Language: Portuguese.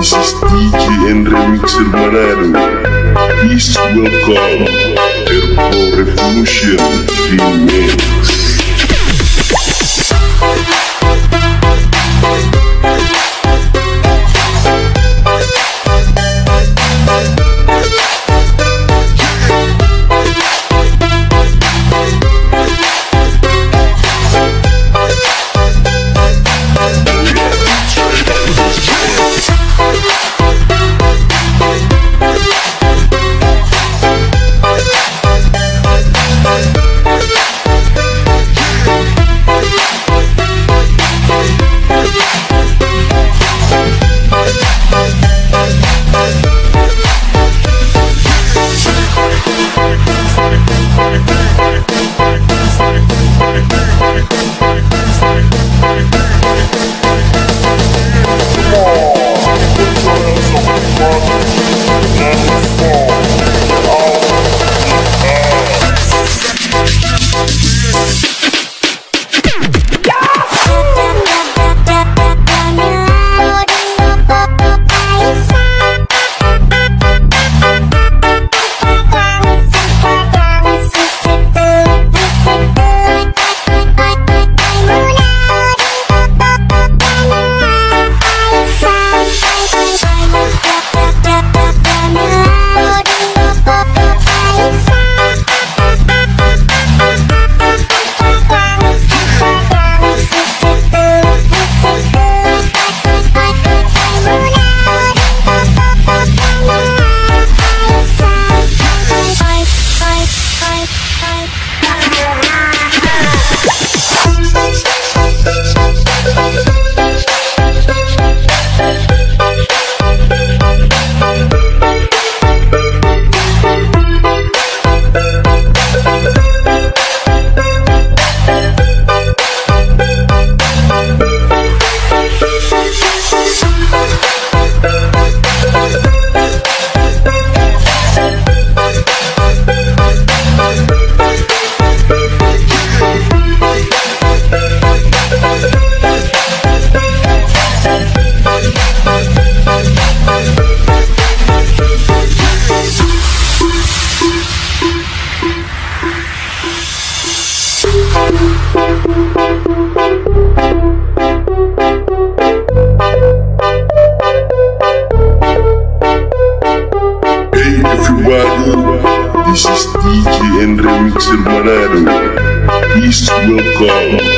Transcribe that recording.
This is DJ and Remixer Manado. Please welcome Airport Revolution Remix. Manado. Please